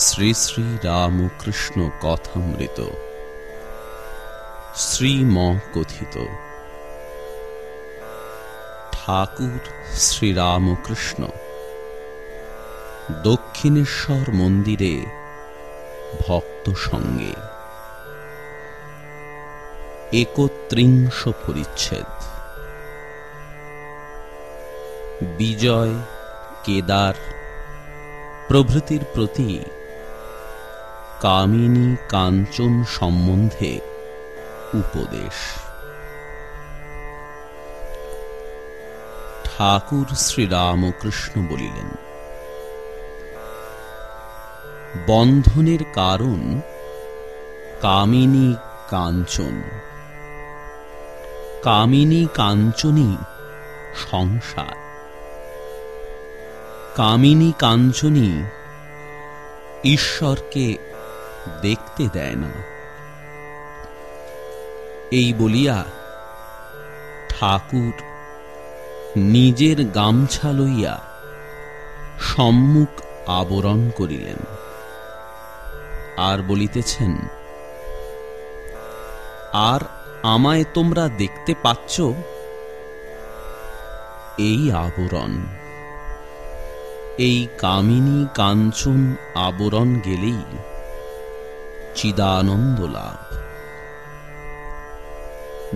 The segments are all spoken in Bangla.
শ্রী শ্রী রামকৃষ্ণ কথামৃত। শ্রীম কথিত ঠাকুর শ্রীরামকৃষ্ণ, দক্ষিণেশ্বর মন্দিরে ভক্ত সঙ্গে। একত্রিংশ পরিচ্ছেদ। বিজয়, কেদার প্রভৃতির প্রতি কামিনী কাঞ্চন সম্বন্ধে উপদেশ। ঠাকুর শ্রীরামকৃষ্ণ বলিলেন, বন্ধনের কারণ কামিনী কাঞ্চন। কামিনী কাঞ্চনী সংসার। কামিনী কাঞ্চনী ঈশ্বরকে দেখতে দেয় না। এই বলিয়া ঠাকুর নিজের গামছা লইয়া সম্মুখ আবরণ করিলেন। আর বলিতেছেন, আর আমায় তোমরা দেখতে পাচ্ছ? এই আবরণ, এই কামিনী কাঞ্চন আবরণ গেলেই চিদানন্দ লাভ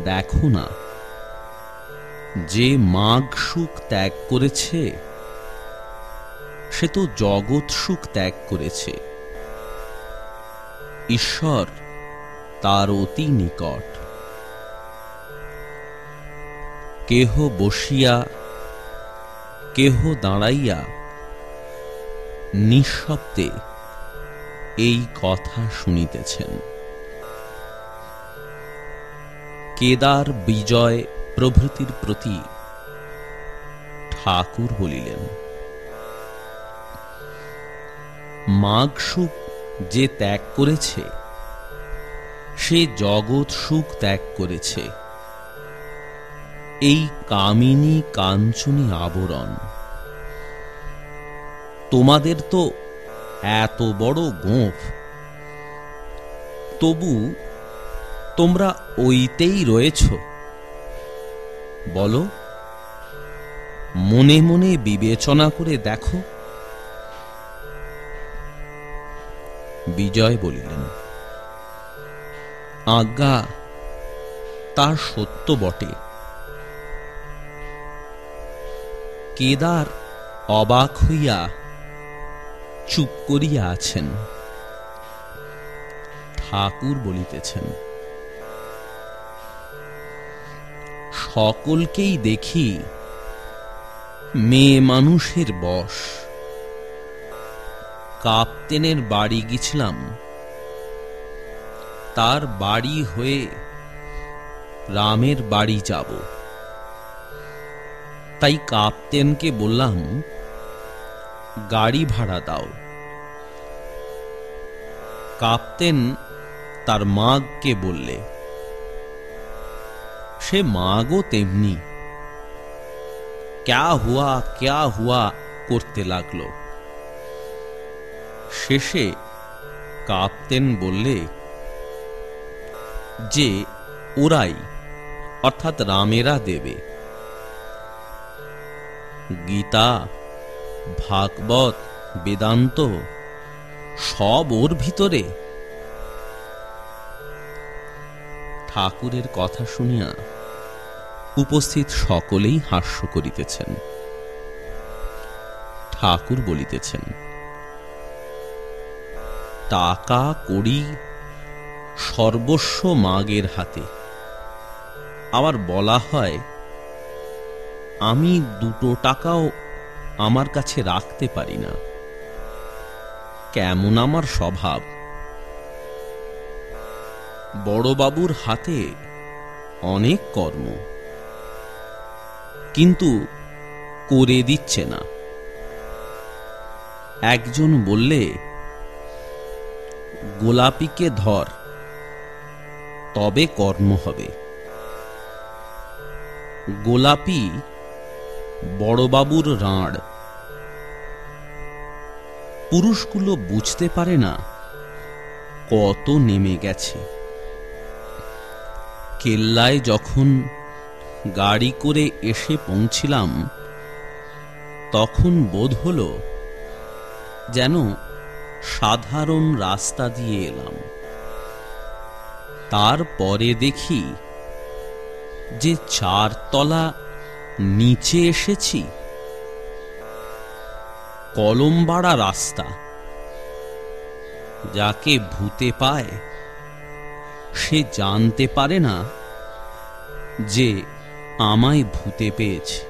দেখো না, যে মাঘ সুখ ত্যাগ করেছে, সে তো জগৎ সুখ ত্যাগ করেছে। ঈশ্বর তার অতি নিকট। কেহ বসিয়া, কেহ দাঁড়াইয়া নিঃশব্দে এই কথা শুনিতেছেন। কেদার বিজয় প্রভৃতির প্রতি ঠাকুর বলিলেন, মাঘ সুখ যে ত্যাগ করেছে, সে জগৎ সুখ ত্যাগ করেছে। এই কামিনী কাঞ্চনী আবরণ, তোমাদের তো এত বড় গোঁফ। তবু তোমরা ওইতেই রয়েছ। বলো, মনে মনে বিবেচনা করে দেখো। বিজয় বলিলেন, আজ্ঞা তার সত্য বটে। কেদার অবাক হইয়া চুপ করিয়া আছেন। ঠাকুর বলিতেছেন, সকলকেই দেখি মেয়ে মানুষের বশ। কাপ্তেনের বাড়ি গেছিলাম তার বাড়ি হয়ে রামের বাড়ি যাব। তাই কাপ্তেনকে বললাম গাড়ি ভাড়া দাও। কাপ্তেন তার মাগকে বললে, সে মাগও তেমনি। ক্যা হুয়া ক্যা হুয়া করতে লাগল। শেষে কাপ্তেন বললে, যে ওরাই, অর্থাৎ রামেরা দেবে। গীতা ভাগবত, বেদান্ত, সব ওর ভিতরে। ঠাকুরের কথা শুনিয়া উপস্থিত সকলেই হাস্য করিতেছেন। ঠাকুর বলিতেছেন, টাকা কড়ি সর্বস্ব মাগের হাতে। আবার বলা হয়, আমি দুটো টাকাও আমার কাছে রাখতে পারি না। কেমন আমার স্বভাব? বড়বাবুর হাতে অনেক কর্ম। কিন্তু করে দিচ্ছে না। একজন বললে, গোলাপিকে ধর, তবে কর্ম হবে। গোলাপি বড়বাবুর রাঁড়। পুরুষগুলো বুঝতে পারে না কত নেমে গেছে। কেল্লায় যখন গাড়ি করে এসে পৌঁছিলাম, তখন বোধ হলো যেন সাধারণ রাস্তা দিয়ে এলাম। তারপরে দেখি যে চারতলা নিচে এসেছি। কলমবাড়া রাস্তা। যাকে ভূতে পায়, সে জানতে পারে না যে আমায় ভূতে পেয়েছে।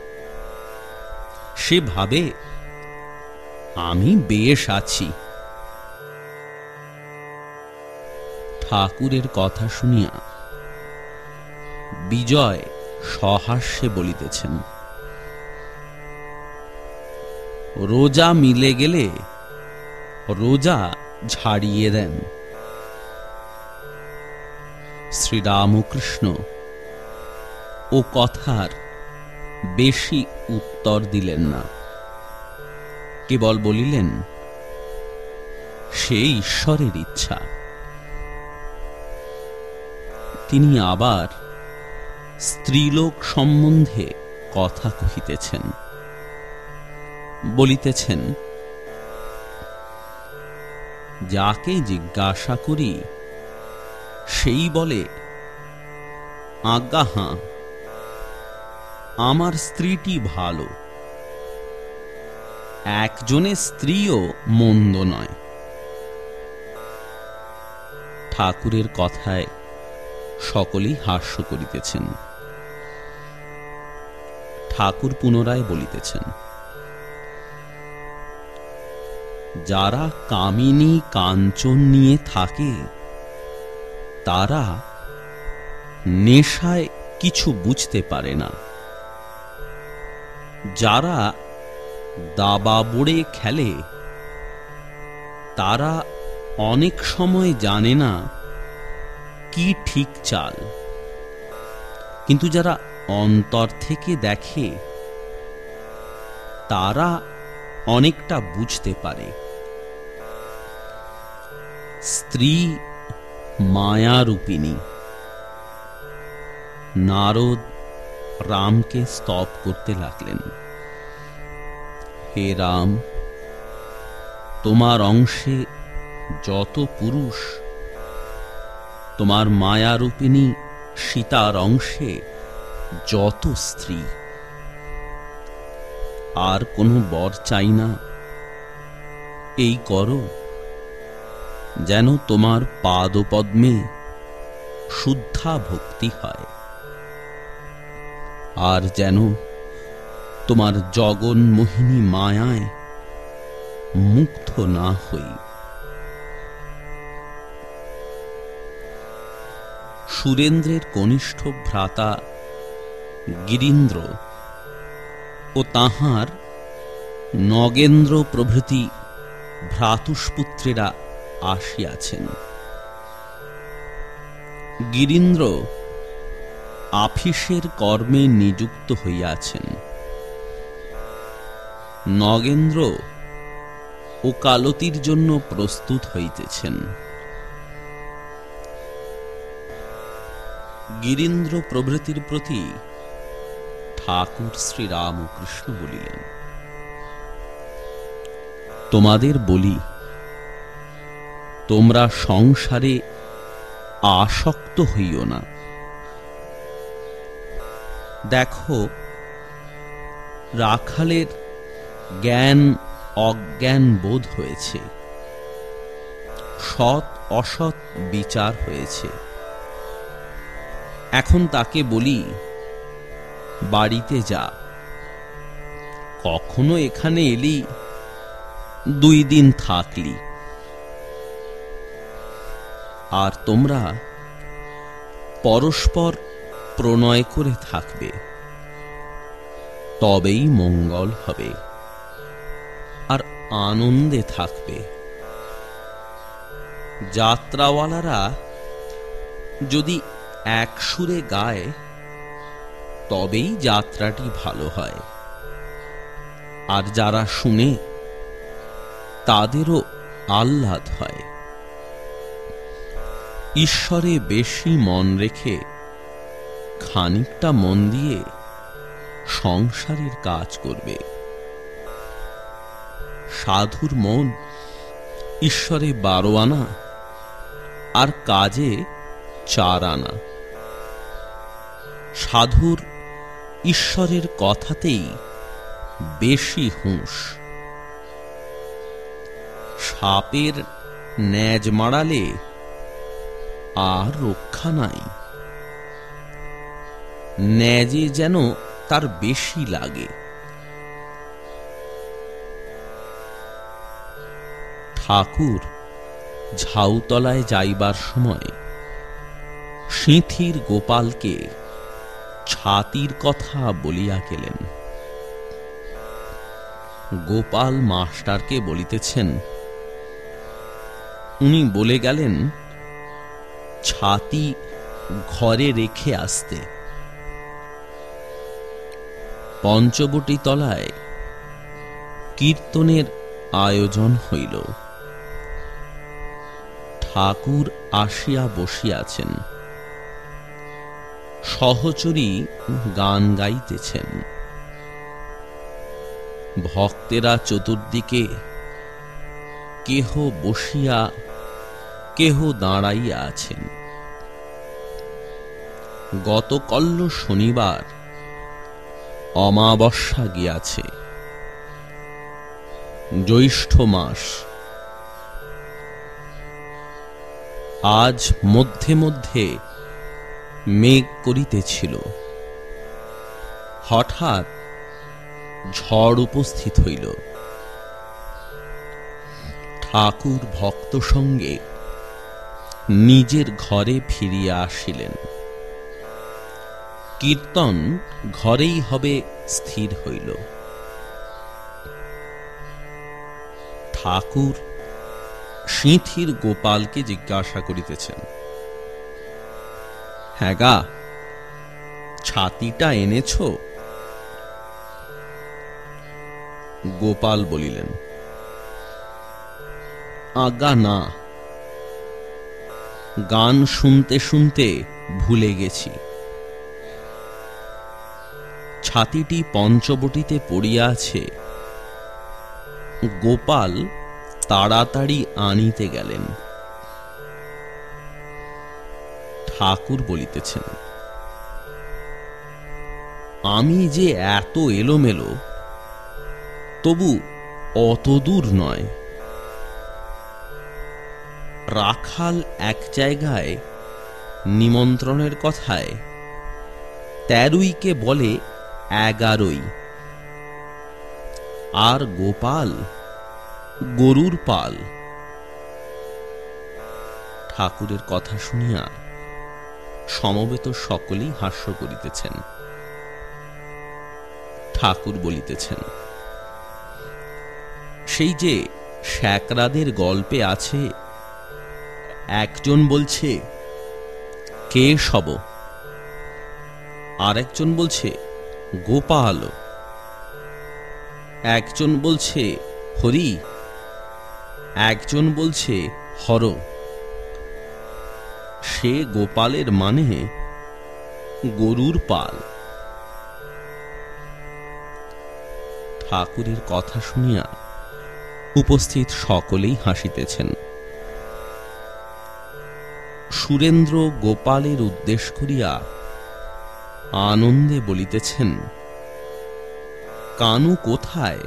সে ভাবে, আমি বেশ আছি। ঠাকুরের কথা শুনিয়া বিজয় সহাস্যে বলিতেছেন, রোজা মিলে গেলে রোজা ঝাড়িয়ে দেন। শ্রীরামকৃষ্ণ ও কথার বেশি উত্তর দিলেন না। কেবল বলিলেন, সে ঈশ্বরের ইচ্ছা। তিনি আবার স্ত্রীলোক সম্বন্ধে কথা কহিতেছেন। বলিতেছেন, যাকে জিজ্ঞাসা করি, সেই বলে আজ্ঞা হাঁ আমার স্ত্রীটি ভালো। একজনের স্ত্রীও মন্দ নয়। ঠাকুরের কথায় সকলেই হাস্য করিতেছেন ঠাকুর পুনরায় বলিতেছেন, যারা কামিনী কাঞ্চন নিয়ে থাকে, তারা নেশায় কিছু বুঝতে পারে না। যারা দাবা বোড়ে খেলে, তারা অনেক সময় জানে না কি ঠিক চাল। কিন্তু যারা অন্তর থেকে দেখে তারা অনেকটা বুঝতে পারে। স্ত্রী মায়ারূপিণী। নারদ রামকে স্তব করতে লাগলেন। হে রাম, তোমার অংশে যত পুরুষ, তোমার মায়ারূপিণী সীতার অংশে যত স্ত্রী। আর কোনো বর চাই না। এই করো, যেন তোমার পাদপদ্মে শুদ্ধা ভক্তি হয়। আর যেন তোমার জগন মোহিনী মায়ায় মুগ্ধ না হই। সুরেন্দ্রের কনিষ্ঠ ভ্রাতা গিরীন্দ্র ও তাহার নগেন্দ্র প্রভৃতি ভ্রাতুষ্পুত্রেরা আসিয়াছেন। গিরীন্দ্র আফিসের কর্মে নিযুক্ত হইয়াছেন। নগেন্দ্র ওকালতির জন্য প্রস্তুত হইতেছেন। গিরীন্দ্র প্রভৃতির প্রতি ঠাকুর শ্রীরামকৃষ্ণ বলিলেন, তোমাদের বলি, তোমরা সংসারে আসক্ত হইও না। দেখো, রাখালের জ্ঞান অজ্ঞান বোধ হয়েছে, সৎ অসৎ বিচার হয়েছে। এখন তাকে বলি বাড়িতে যা। কখনো এখানে এলি? দুই দিন থাকলি। আর তোমরা পরস্পর প্রণয় করে থাকবে। তবেই মঙ্গল হবে। আর আনন্দে থাকবে। যাত্রাওয়ালারা যদি এক সুরে গায় তবেই যাত্রাটি ভালো হয়। আর যারা শুনে, তাদেরও আহ্লাদ হয়। ঈশ্বরে বেশি মন রেখে খানিকটা মন দিয়ে সংসারের কাজ করবে। সাধুর মন ঈশ্বরে বারো আনা, আর কাজে চার আনা। সাধুর ঈশ্বরের কথাতেই বেশি হুঁশ। সাপের ন্যাজ মারালে আর রক্ষা নাই। ন্যাজে যেন তার বেশি লাগে। ঠাকুর ঝাউতলায় যাইবার সময় সিঁথির গোপালকে ছাতির কথা বলিয়া গেলেন। গোপাল মাস্টারকে বলিতেছেন, উনি বলে গেলেন, ছাতি ঘরে রেখে আসতে। পঞ্চবটি তলায় কীর্তনের আয়োজন হইল। ঠাকুর আসিয়া বসিয়াছেন। সহচরী গান গাইতেছেন। ভক্তেরা চতুর্দিকে কেহ বসিয়া, কেহ দাঁড়াইয়া আছেন। গতকল্য শনিবার অমাবস্যা গিয়াছে। জ্যৈষ্ঠ মাস। আজ মধ্যে মধ্যে মেঘ করিতেছিল। হঠাৎ ঝড় উপস্থিত হইল। ঠাকুর ভক্ত সঙ্গে নিজের ঘরে ফিরিয়া আসিলেন। কীর্তন ঘরেই হবে স্থির হইল। ঠাকুর সিঁথির গোপালকে জিজ্ঞাসা করিতেছেন হ্যাঁ গা। ছাতিটা এনেছ? গোপাল বলিলেন আজ্ঞা না। গান শুনতে শুনতে ভুলে গেছি। ছাতিটি পঞ্চবটিতে পড়িয়া আছে। গোপাল তাড়াতাড়ি আনিতে গেলেন। ঠাকুর বলিতেছেন, আমি যে এত এলোমেলো, তবু অত দূর নয়। রাখাল এক জায়গায় নিমন্ত্রণের কথায় তেরোইকে বলে, এগারোই। আর গোপাল গরুর পাল। ঠাকুরের কথা শুনিয়া সমবেত সকলেই হাস্য করিতেছেন। ঠাকুর বলিতেছেন, সেই যে শ্যাকরাদের গল্পে আছে, একজন বলছে, কে সব আর একজন বলছে, গোপাল। একজন বলছে, হরি। একজন বলছে, হর। সে গোপালের মানে গরুর পাল। ঠাকুরের কথা শুনিয়া উপস্থিত সকলেই হাসিতেছেন। সুরেন্দ্র গোপালের উদ্দেশ করিয়া আনন্দে বলিতেছেন, কানু কোথায়?